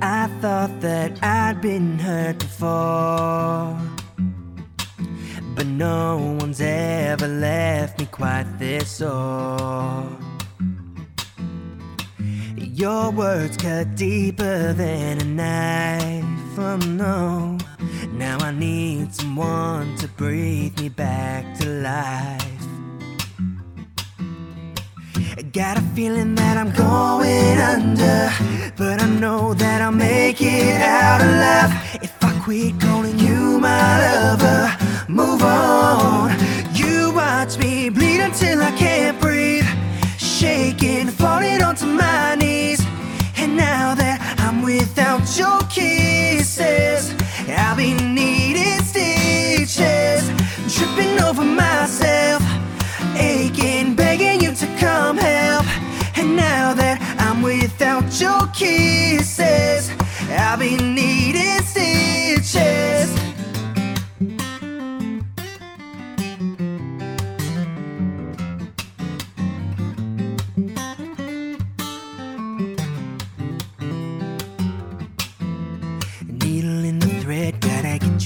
I thought that I'd been hurt before. But no one's ever left me quite this sore. Your words cut deeper than a knife. Oh no. Now I need someone to breathe me back to life. I got a feeling that I'm going under, but that I'll make it out alive if I quit calling you my lover. Move on. You watch me bleed until I can't breathe, shaking, falling onto my knees. And now that I'm without your kisses, I'll be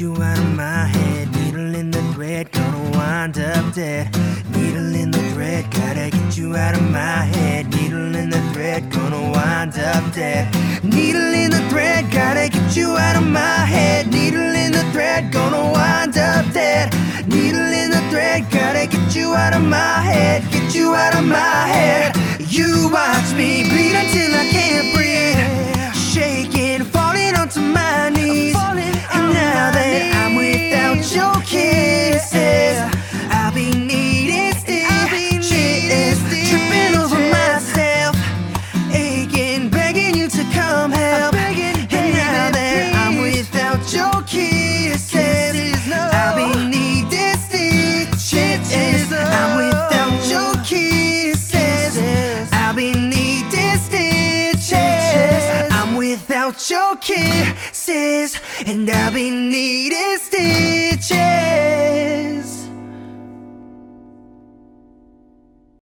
you out of my head. Needle in the thread, gonna wind up dead. Needle in the thread, gotta get you out of my head. Needle in the thread, gonna wind up dead. Needle in the thread, gotta get you out of my head. Needle in the thread, gonna wind up dead. Needle in the thread, gotta get you out of my head. Get you out of my head. You watch me without your kisses, and I'll be needing stitches.